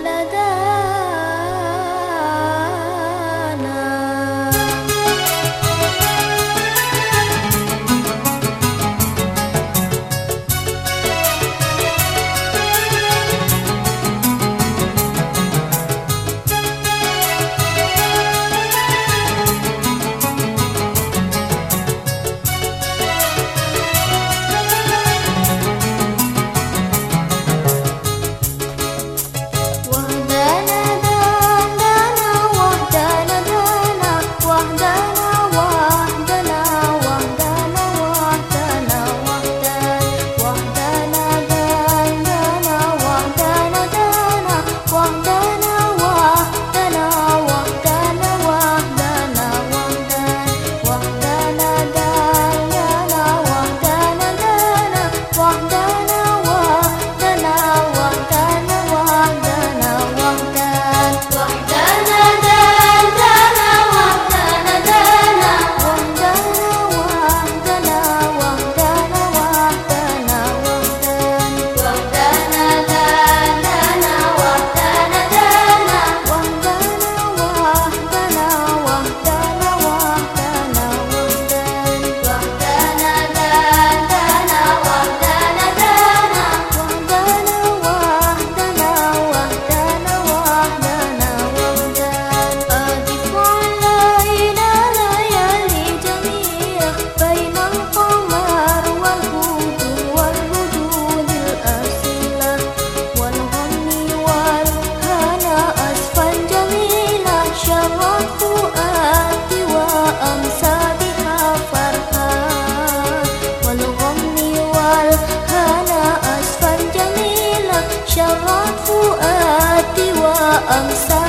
ولدا syarat fuati wa angsa